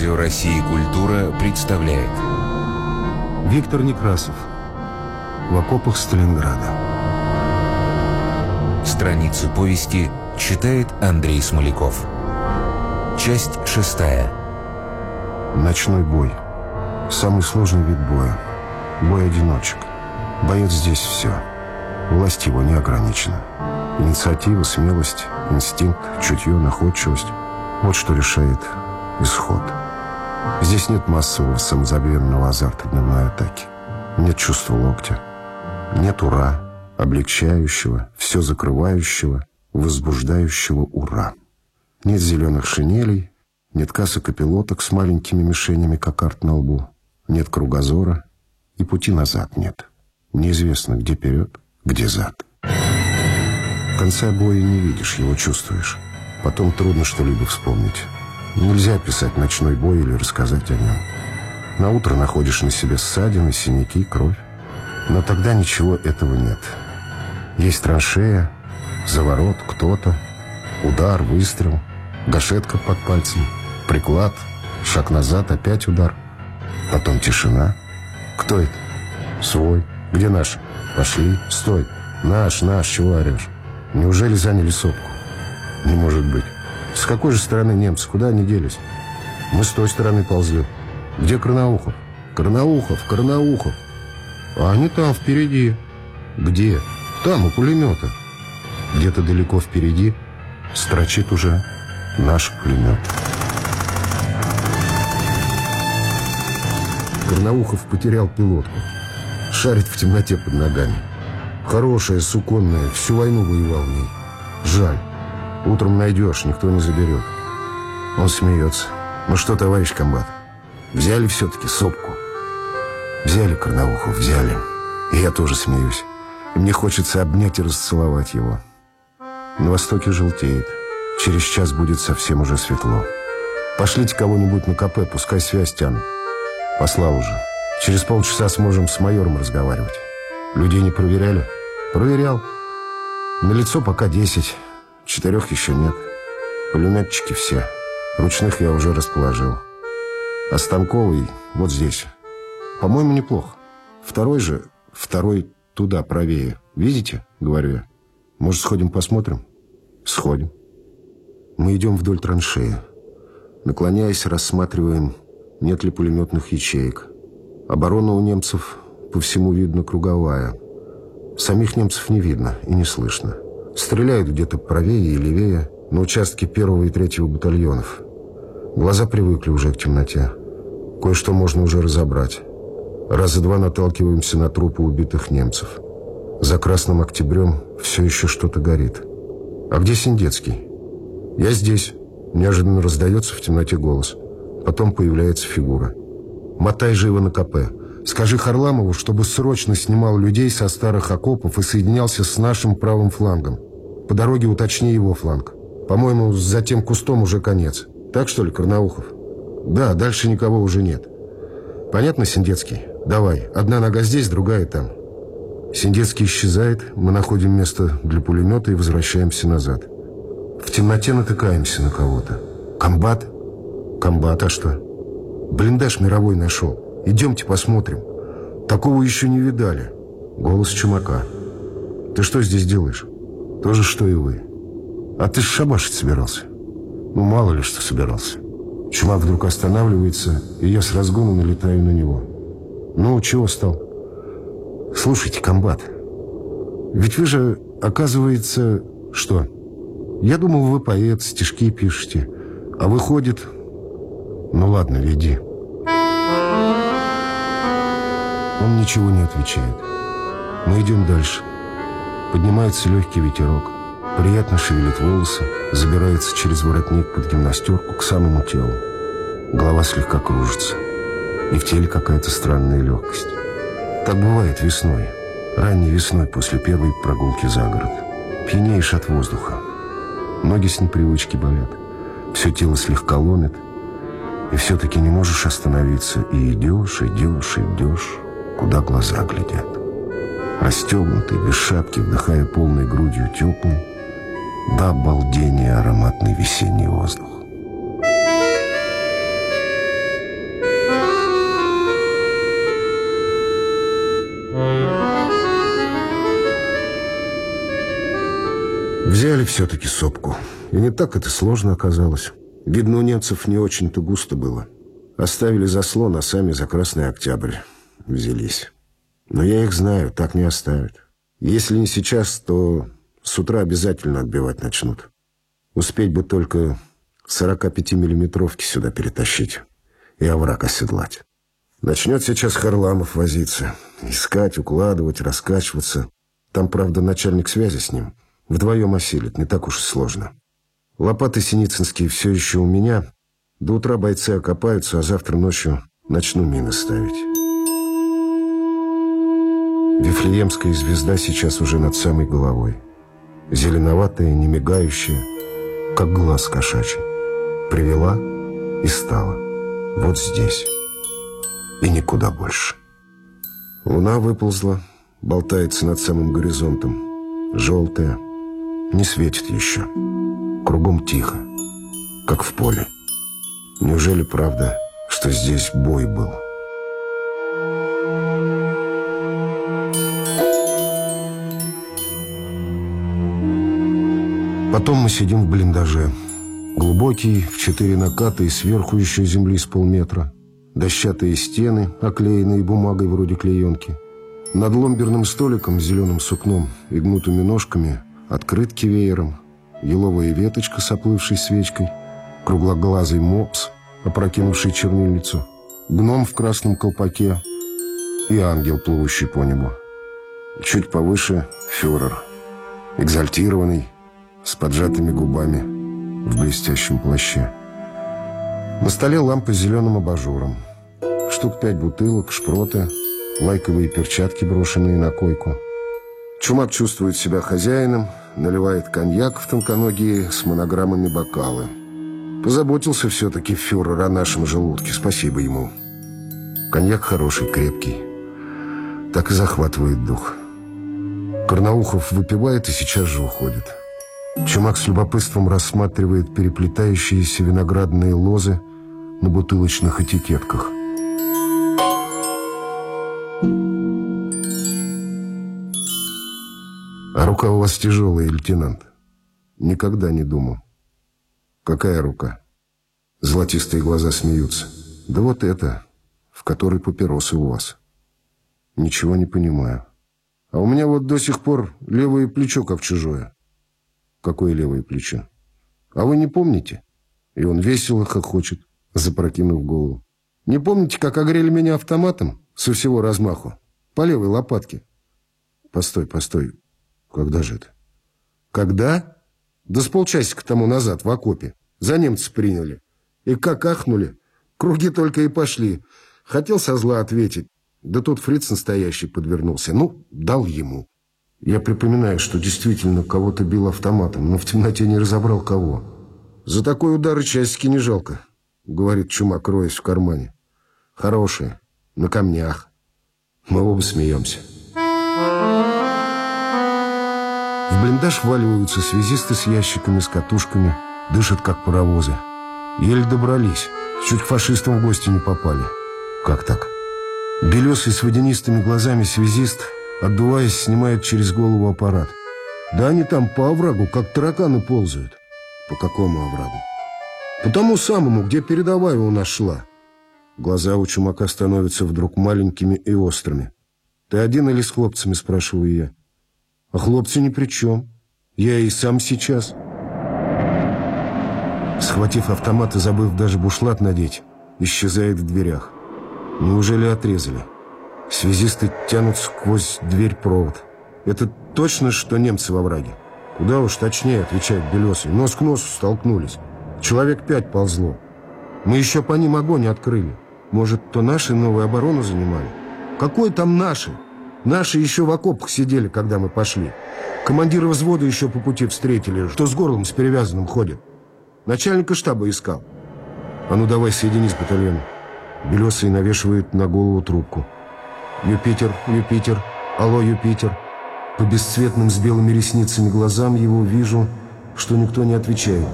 Радио России «Культура» представляет. Виктор Некрасов. В окопах Сталинграда Страницы повести читает Андрей Смоляков. Часть шестая. Ночной бой Самый сложный вид боя. Бой одиночек. Боец здесь все Власть его не ограничена. Инициатива, смелость, инстинкт, чутье, находчивость Вот что решает исход. Здесь нет массового самозабвенного азарта дневной атаки. Нет чувства локтя. Нет ура, облегчающего, все закрывающего, возбуждающего ура. Нет зеленых шинелей, нет касок и с маленькими мишенями кокард на лбу, нет кругозора и пути назад нет. Неизвестно, где вперед, где зад. Конца боя не видишь, его чувствуешь. Потом трудно что-либо вспомнить. Нельзя писать ночной бой или рассказать о нем. На утро находишь на себе ссадины, синяки, кровь. Но тогда ничего этого нет. Есть траншея, заворот, кто-то, удар, выстрел, гашетка под пальцем, приклад, шаг назад, опять удар. Потом тишина. Кто это? Свой. Где наш? Пошли. Стой. Наш, наш, чего орешь? Неужели заняли сопку? Не может быть. С какой же стороны немцы? Куда они делись? Мы с той стороны ползли. Где Карнаухов? Карнаухов, Карнаухов. А они там, впереди. Где? Там, у пулемета. Где-то далеко впереди строчит уже наш пулемет. Карнаухов потерял пилотку. Шарит в темноте под ногами. Хорошая, суконная, всю войну воевал в ней. Жаль. Утром найдешь, никто не заберет. Он смеется. Ну что, товарищ комбат, взяли все-таки сопку? Взяли Карнаухов, взяли. И я тоже смеюсь. И мне хочется обнять и расцеловать его. На востоке желтеет. Через час будет совсем уже светло. Пошлите кого-нибудь на КП, пускай связь тянут. Послал уже. Через полчаса сможем с майором разговаривать. Людей не проверяли? Проверял. На лицо пока десять. Четырех еще нет. Пулеметчики все. Ручных я уже расположил. А станковый вот здесь. По-моему, неплохо. Второй же, второй туда, правее. Видите, говорю я. Может, сходим посмотрим? Сходим. Мы идем вдоль траншеи. Наклоняясь, рассматриваем, нет ли пулеметных ячеек. Оборона у немцев по всему видно круговая. Самих немцев не видно и не слышно. Стреляют где-то правее и левее, на участке первого и третьего батальонов. Глаза привыкли уже к темноте. Кое-что можно уже разобрать. Раза два наталкиваемся на трупы убитых немцев. За Красным Октябрем все еще что-то горит. «А где Синдецкий?» «Я здесь», — неожиданно раздается в темноте голос. Потом появляется фигура. «Мотай живо на КП. Скажи Харламову, чтобы срочно снимал людей со старых окопов и соединялся с нашим правым флангом. По дороге уточни его фланг. По-моему, за тем кустом уже конец. Так что ли, Карнаухов? Да, дальше никого уже нет. Понятно, Синдецкий? Давай. Одна нога здесь, другая там. Синдецкий исчезает, мы находим место для пулемета и возвращаемся назад. В темноте натыкаемся на кого-то. Комбат? Комбат, а что? Блиндаж мировой нашел. Идемте посмотрим. Такого еще не видали. Голос Чумака. Ты что здесь делаешь? То же, что и вы. А ты шабашить собирался? Ну, мало ли что собирался. Чумак вдруг останавливается, и я с разгона налетаю на него. Ну, чего стал? Слушайте, комбат, ведь вы же, оказывается, что? Я думал, вы поэт, стишки пишете. А выходит... Ну ладно, веди. Он ничего не отвечает. Мы идем дальше. Поднимается легкий ветерок. Приятно шевелит волосы, забирается через воротник под гимнастерку к самому телу. Голова слегка кружится. И в теле какая-то странная легкость. Так бывает весной. Ранней весной после первой прогулки за город. Пьянеешь от воздуха. Ноги с непривычки болят. Все тело слегка ломит. И все-таки не можешь остановиться. И идешь, идешь, идешь куда глаза глядят расстегнутый, без шапки, вдыхая полной грудью теплый, до обалдения ароматный весенний воздух. Взяли все-таки сопку. И не так это сложно оказалось. Видно, у немцев не очень-то густо было. Оставили заслон, а сами за Красный Октябрь взялись. Но я их знаю, так не оставят. Если не сейчас, то с утра обязательно отбивать начнут. Успеть бы только 45-миллиметровки сюда перетащить и овраг оседлать. Начнет сейчас Харламов возиться. Искать, укладывать, раскачиваться. Там, правда, начальник связи с ним. Вдвоем осилит, не так уж и сложно. Лопаты синицынские все еще у меня. До утра бойцы окопаются, а завтра ночью начну мины ставить. Вифлеемская звезда сейчас уже над самой головой. Зеленоватая, не мигающая, как глаз кошачий. Привела и стала. Вот здесь. И никуда больше. Луна выползла, болтается над самым горизонтом. Желтая, не светит еще. Кругом тихо, как в поле. Неужели правда, что здесь бой был? Потом мы сидим в блиндаже. Глубокий, в четыре наката и сверху еще земли с полметра. Дощатые стены, оклеенные бумагой вроде клеенки. Над ломберным столиком с зеленым сукном и гнутыми ножками открытки веером, еловая веточка с оплывшей свечкой, круглоглазый мопс, опрокинувший чернильницу, гном в красном колпаке и ангел, плывущий по небу. Чуть повыше фюрер, экзальтированный, с поджатыми губами, в блестящем плаще. На столе лампа с зеленым абажуром. Штук пять бутылок, шпроты, лайковые перчатки, брошенные на койку. Чумак чувствует себя хозяином, наливает коньяк в тонконогие с монограммами бокалы. Позаботился все-таки фюрер о нашем желудке, спасибо ему. Коньяк хороший, крепкий. Так и захватывает дух. Карнаухов выпивает и сейчас же уходит. Чумак с любопытством рассматривает переплетающиеся виноградные лозы на бутылочных этикетках. А рука у вас тяжелая, лейтенант. Никогда не думал. Какая рука? Золотистые глаза смеются. Да вот это, в которой папиросы у вас. Ничего не понимаю. А у меня вот до сих пор левое плечо как чужое. Какое левое плечо? А вы не помните? И он весело хохочет, запрокинув голову. Не помните, как огрели меня автоматом со всего размаху? По левой лопатке. Постой, постой. Когда же это? Когда? Да с полчасика тому назад в окопе. За немцев приняли. И как ахнули. Круги только и пошли. Хотел со зла ответить. Да тут фриц настоящий подвернулся. Ну, дал ему. Я припоминаю, что действительно кого-то бил автоматом, но в темноте не разобрал кого. «За такой удар и часики не жалко», — говорит Чумак, роясь в кармане. «Хорошие, на камнях». Мы оба смеемся. В блиндаж валиваются связисты с ящиками, с катушками, дышат как паровозы. Еле добрались, чуть к фашистам в гости не попали. Как так? Белесый с водянистыми глазами связист — Отдуваясь, снимает через голову аппарат. Да они там по оврагу, как тараканы ползают. По какому оврагу? По тому самому, где передовая у нас шла. Глаза у чумака становятся вдруг маленькими и острыми. «Ты один или с хлопцами?» – спрашиваю я. «А хлопцы ни при чем. Я и сам сейчас». Схватив автомат и забыв даже бушлат надеть, исчезает в дверях. Неужели отрезали? Связисты тянут сквозь дверь провод. Это точно, что немцы во враге? Куда уж точнее, отвечает Белесый. Нос к носу столкнулись. Человек пять ползло. Мы еще по ним огонь открыли. Может, то наши новую оборону занимали? Какой там наши? Наши еще в окопах сидели, когда мы пошли. Командира взвода еще по пути встретили, что с горлом с перевязанным ходит. Начальника штаба искал. А ну давай соединись с батальоном. Белесый навешивает на голову трубку. «Юпитер, Юпитер, алло, Юпитер». По бесцветным с белыми ресницами глазам его вижу, что никто не отвечает.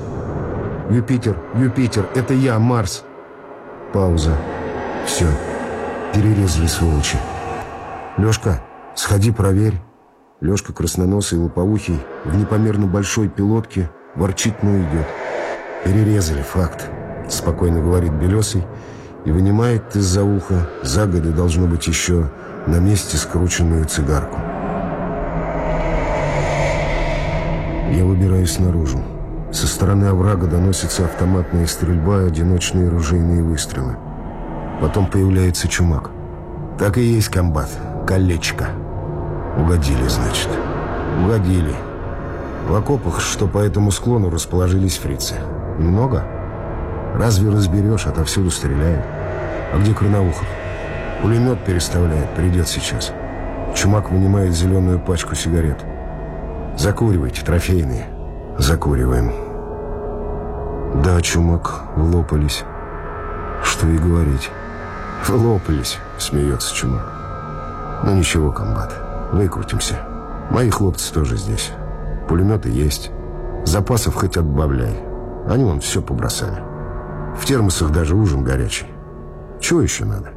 «Юпитер, Юпитер, это я, Марс». Пауза. Все. Перерезали сволочи. «Лешка, сходи, проверь». Лешка красноносый, лопоухий, в непомерно большой пилотке, ворчит, но идет. «Перерезали, факт», — спокойно говорит Белесый и вынимает из-за уха, загоды должно быть еще на месте скрученную цигарку. Я выбираюсь наружу. Со стороны оврага доносится автоматная стрельба и одиночные ружейные выстрелы. Потом появляется чумак. Так и есть комбат. Колечко. Угодили, значит. Угодили. В окопах, что по этому склону расположились фрицы. Много? Разве разберешь, отовсюду стреляют. А где Крыноухов? Пулемет переставляет, придет сейчас. Чумак вынимает зеленую пачку сигарет. Закуривайте, трофейные. Закуриваем. Да, Чумак, влопались. Что и говорить. Влопались, смеется Чумак. Ну ничего, комбат, выкрутимся. Мои хлопцы тоже здесь. Пулеметы есть. Запасов хоть отбавляй. Они вон все побросали. В термосах даже ужин горячий. Чего еще надо?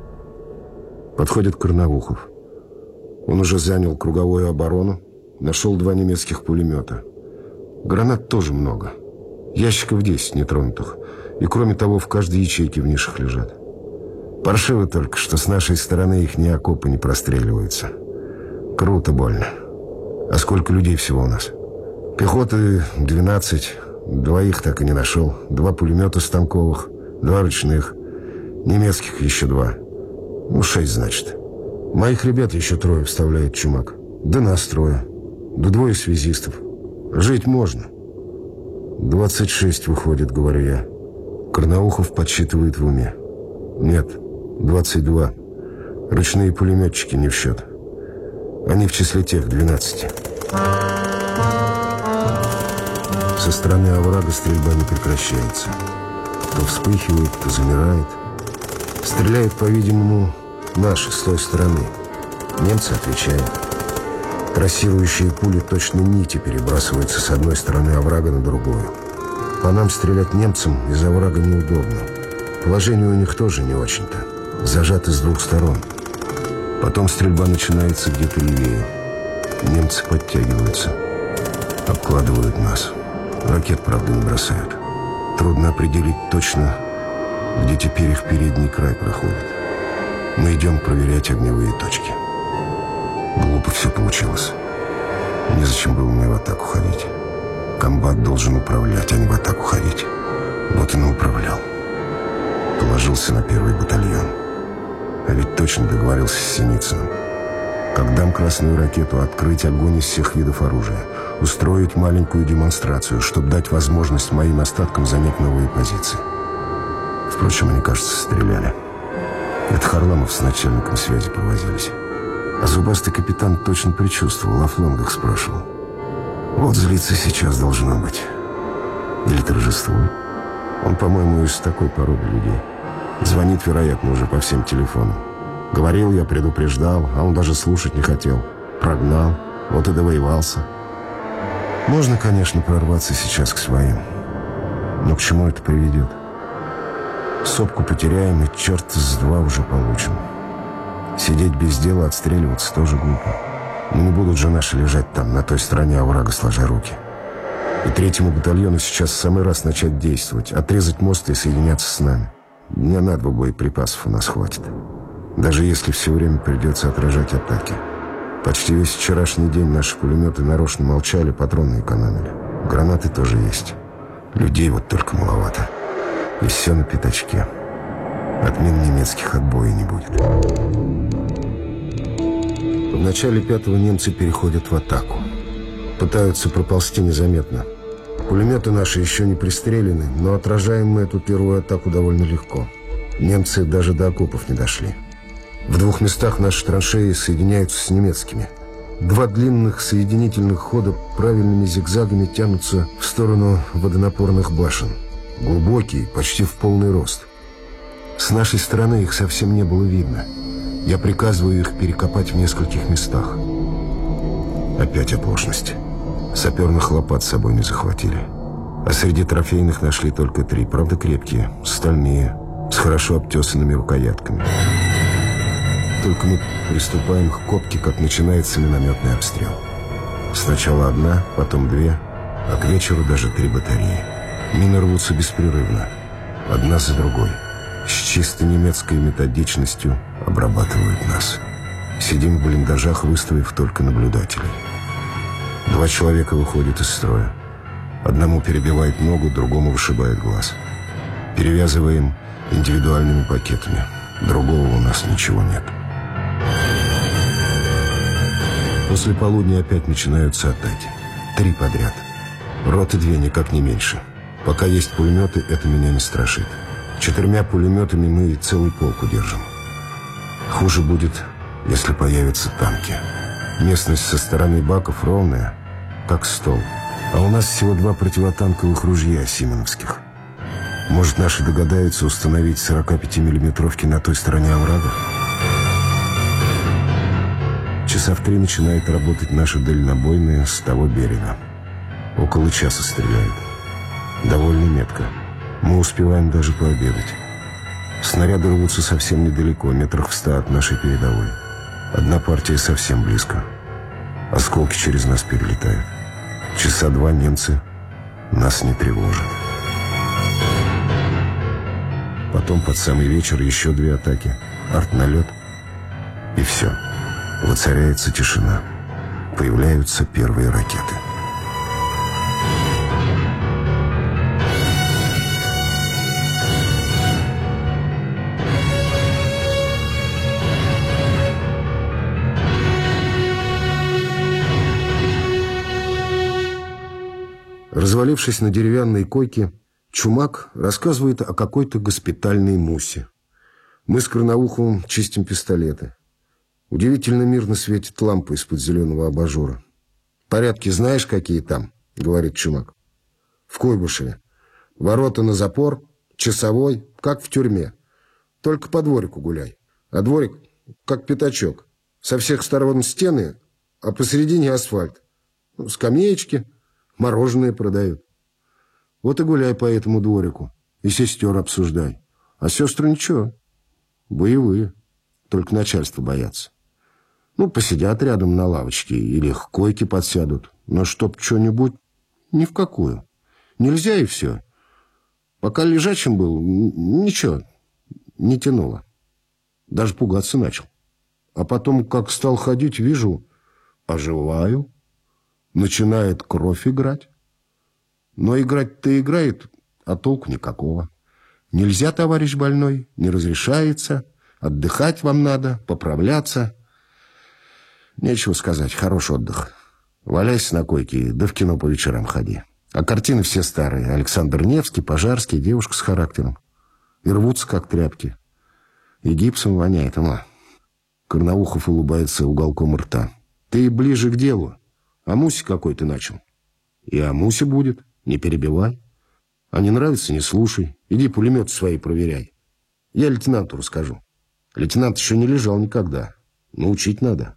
Подходит Корновухов. Он уже занял круговую оборону, нашел два немецких пулемета. Гранат тоже много. Ящиков 10 нетронутых. И кроме того, в каждой ячейке в нишах лежат. Паршиво только, что с нашей стороны их ни окопы не простреливаются. Круто больно. А сколько людей всего у нас? Пехоты 12, двоих так и не нашел. Два пулемета станковых, два ручных. Немецких еще два. Ну, шесть, значит. Моих ребят еще трое вставляет Чумак. Да нас трое. Да двое связистов. Жить можно. Двадцать шесть выходит, говорю я. Корнаухов подсчитывает в уме. Нет, двадцать два. Ручные пулеметчики не в счет. Они в числе тех двенадцати. Со стороны оврага стрельба не прекращается. То вспыхивает, то замирает. Стреляют, по-видимому, наши с той стороны. Немцы отвечают. Трассирующие пули точно нити перебрасываются с одной стороны оврага на другую. По нам стрелять немцам из оврага неудобно. Положение у них тоже не очень-то. Зажаты с двух сторон. Потом стрельба начинается где-то левее. Немцы подтягиваются. Обкладывают нас. Ракет, правда, не бросают. Трудно определить точно, где теперь их передний край проходит. Мы идем проверять огневые точки. Глупо все получилось. Незачем было мне в атаку ходить. Комбат должен управлять, а не в атаку ходить. Вот и управлял. Положился на первый батальон. А ведь точно договорился с Синицыным. Как дам красную ракету, открыть огонь из всех видов оружия. Устроить маленькую демонстрацию, чтобы дать возможность моим остаткам занять новые позиции. Впрочем, они, кажется, стреляли. Это Харламов с начальником связи повозились. А зубастый капитан точно предчувствовал, о флангах спрашивал. Вот злиться сейчас должно быть. Или торжествует. Он, по-моему, из такой породы людей. Звонит, вероятно, уже по всем телефонам. Говорил я, предупреждал, а он даже слушать не хотел. Прогнал, вот и довоевался. Можно, конечно, прорваться сейчас к своим. Но к чему это приведет? Сопку потеряем, и черт с два уже получим. Сидеть без дела, отстреливаться тоже глупо. Но не будут же наши лежать там, на той стороне оврага, сложа руки. И третьему батальону сейчас самый раз начать действовать, отрезать мост и соединяться с нами. Дня на два боеприпасов у нас хватит. Даже если все время придется отражать атаки. Почти весь вчерашний день наши пулеметы нарочно молчали, патроны экономили. Гранаты тоже есть. Людей вот только маловато. И все на пятачке. Отмен немецких отбоя не будет. В начале пятого немцы переходят в атаку. Пытаются проползти незаметно. Пулеметы наши еще не пристрелены, но отражаем мы эту первую атаку довольно легко. Немцы даже до окопов не дошли. В двух местах наши траншеи соединяются с немецкими. Два длинных соединительных хода правильными зигзагами тянутся в сторону водонапорных башен. Глубокие, почти в полный рост. С нашей стороны их совсем не было видно – я приказываю их перекопать в нескольких местах. Опять оплошность. Саперных лопат с собой не захватили. А среди трофейных нашли только три, правда крепкие, стальные, с хорошо обтесанными рукоятками. Только мы приступаем к копке, как начинается минометный обстрел. Сначала одна, потом две, а к вечеру даже три батареи. Мины рвутся беспрерывно, одна за другой. С чисто немецкой методичностью обрабатывают нас. Сидим в блиндажах, выставив только наблюдателей. Два человека выходят из строя. Одному перебивает ногу, другому вышибает глаз. Перевязываем индивидуальными пакетами. Другого у нас ничего нет. После полудня опять начинаются атаки. Три подряд. Роты две, никак не меньше. Пока есть пулеметы, это меня не страшит. Четырьмя пулеметами мы целый полк удержим. Хуже будет, если появятся танки. Местность со стороны баков ровная, как стол. А у нас всего два противотанковых ружья симоновских. Может, наши догадаются установить 45-миллиметровки на той стороне оврага? Часа в три начинает работать наши дальнобойные с того берега. Около часа стреляют. Довольно метко. Мы успеваем даже пообедать. Снаряды рвутся совсем недалеко, метрах в ста от нашей передовой. Одна партия совсем близко. Осколки через нас перелетают. Часа два немцы нас не тревожат. Потом под самый вечер еще две атаки. Артналет. И все. Воцаряется тишина. Появляются первые ракеты. Развалившись на деревянной койке, Чумак рассказывает о какой-то госпитальной мусе. Мы с Корноуховым чистим пистолеты. Удивительно мирно светит лампа из-под зеленого абажура. «Порядки знаешь, какие там?» — говорит Чумак. «В Куйбышеве. Ворота на запор, часовой, как в тюрьме. Только по дворику гуляй. А дворик как пятачок. Со всех сторон стены, а посередине асфальт. Ну, скамеечки, мороженое продают. Вот и гуляй по этому дворику. И сестер обсуждай. А сестры ничего. Боевые. Только начальство боятся. Ну, посидят рядом на лавочке или к койке подсядут. Но чтоб что-нибудь... Ни в какую. Нельзя и все. Пока лежачим был, ничего, не тянуло. Даже пугаться начал. А потом, как стал ходить, вижу, оживаю. Начинает кровь играть. Но играть-то играет, а толку никакого. Нельзя, товарищ больной, не разрешается. Отдыхать вам надо, поправляться. Нечего сказать, хороший отдых. Валяйся на койке, да в кино по вечерам ходи. А картины все старые. Александр Невский, Пожарский, девушка с характером. И рвутся, как тряпки. И гипсом воняет, ама. Корнаухов улыбается уголком рта. Ты ближе к делу. А Муси какой ты начал? И о Мусе будет. Не перебивай. А не нравится, не слушай. Иди пулемет свои проверяй. Я лейтенанту расскажу. Лейтенант еще не лежал никогда. Научить надо.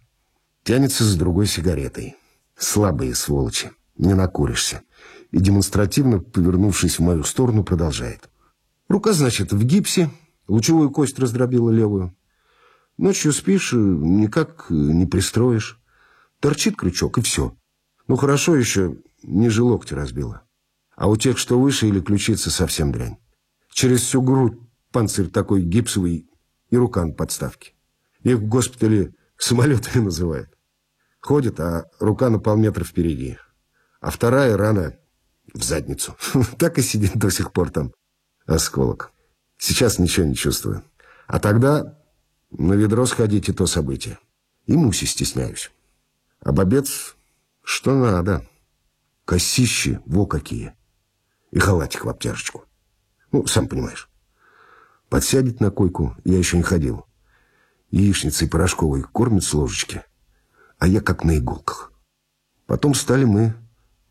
Тянется за другой сигаретой. Слабые сволочи. Не накуришься. И демонстративно, повернувшись в мою сторону, продолжает. Рука, значит, в гипсе. Лучевую кость раздробила левую. Ночью спишь, никак не пристроишь. Торчит крючок, и все. Ну, хорошо еще, ниже локтя разбила. А у тех, что выше или ключица, совсем дрянь. Через всю грудь панцирь такой гипсовый и рука на подставке. Их в госпитале самолетами называют. Ходит, а рука на полметра впереди. А вторая рана в задницу. Так и сидит до сих пор там осколок. Сейчас ничего не чувствую. А тогда на ведро сходить и то событие. И муси стесняюсь. А бобец что надо. Косищи во какие и халатик в обтяжечку. Ну, сам понимаешь. Подсядет на койку, я еще не ходил. Яичницей порошковой кормит с ложечки, а я как на иголках. Потом стали мы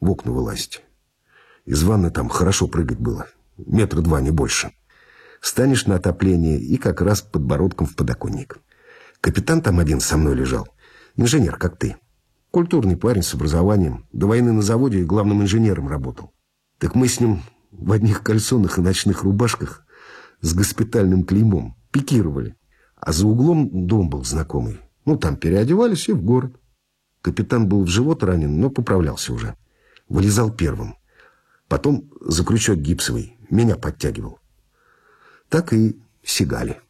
в окна вылазить. Из ванны там хорошо прыгать было, метра два, не больше. Станешь на отопление и как раз подбородком в подоконник. Капитан там один со мной лежал, инженер, как ты. Культурный парень с образованием, до войны на заводе главным инженером работал. Так мы с ним в одних кальсонах и ночных рубашках с госпитальным клеймом пикировали. А за углом дом был знакомый. Ну, там переодевались и в город. Капитан был в живот ранен, но поправлялся уже. Вылезал первым. Потом за крючок гипсовый. Меня подтягивал. Так и сигали.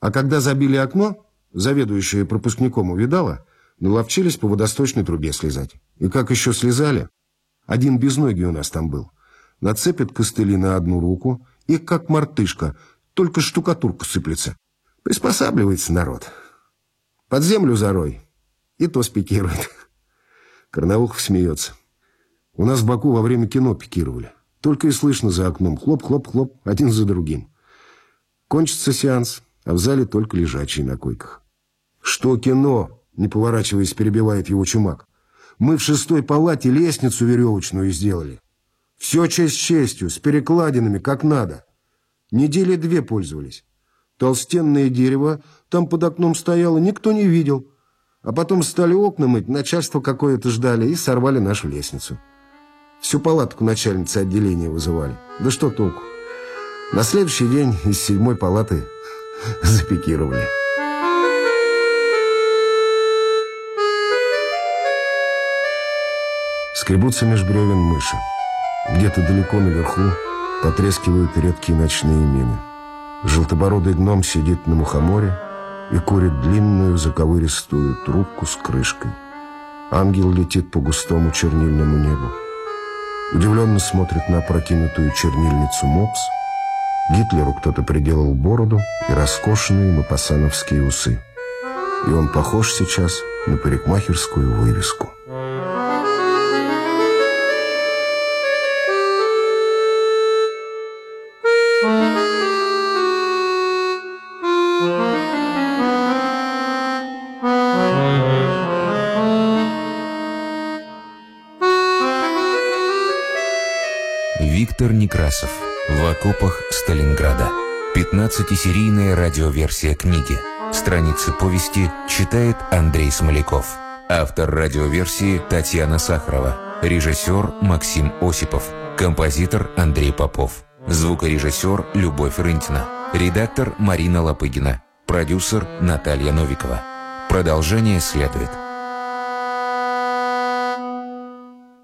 А когда забили окно, заведующая пропускником увидала, наловчились по водосточной трубе слезать. И как еще слезали? Один без ноги у нас там был. Нацепит костыли на одну руку и, как мартышка, только штукатурка сыплется. Приспосабливается народ. Под землю зарой. И то спикирует. Карнаухов смеется. У нас в Баку во время кино пикировали. Только и слышно за окном хлоп-хлоп-хлоп, один за другим. Кончится сеанс, а в зале только лежачие на койках. «Что кино?» — не поворачиваясь, перебивает его чумак. «Мы в шестой палате лестницу веревочную сделали. Все честь честью, с перекладинами, как надо. Недели две пользовались. Толстенное дерево там под окном стояло, никто не видел. А потом стали окна мыть, начальство какое-то ждали и сорвали нашу лестницу. Всю палатку начальницы отделения вызывали. Да что толку? На следующий день из седьмой палаты запикировали. Скребутся меж бревен мыши. Где-то далеко наверху потрескивают редкие ночные мины. Желтобородый гном сидит на мухоморе и курит длинную заковыристую трубку с крышкой. Ангел летит по густому чернильному небу. Удивленно смотрит на опрокинутую чернильницу Мопс. Гитлеру кто-то приделал бороду и роскошные мапасановские усы. И он похож сейчас на парикмахерскую вывеску. Виктор Некрасов. В окопах Сталинграда. 15-серийная радиоверсия книги. Страницы повести читает Андрей Смоляков. Автор радиоверсии Татьяна Сахарова. Режиссер Максим Осипов. Композитор Андрей Попов. Звукорежиссер Любовь Рынтина. Редактор Марина Лопыгина. Продюсер Наталья Новикова. Продолжение следует.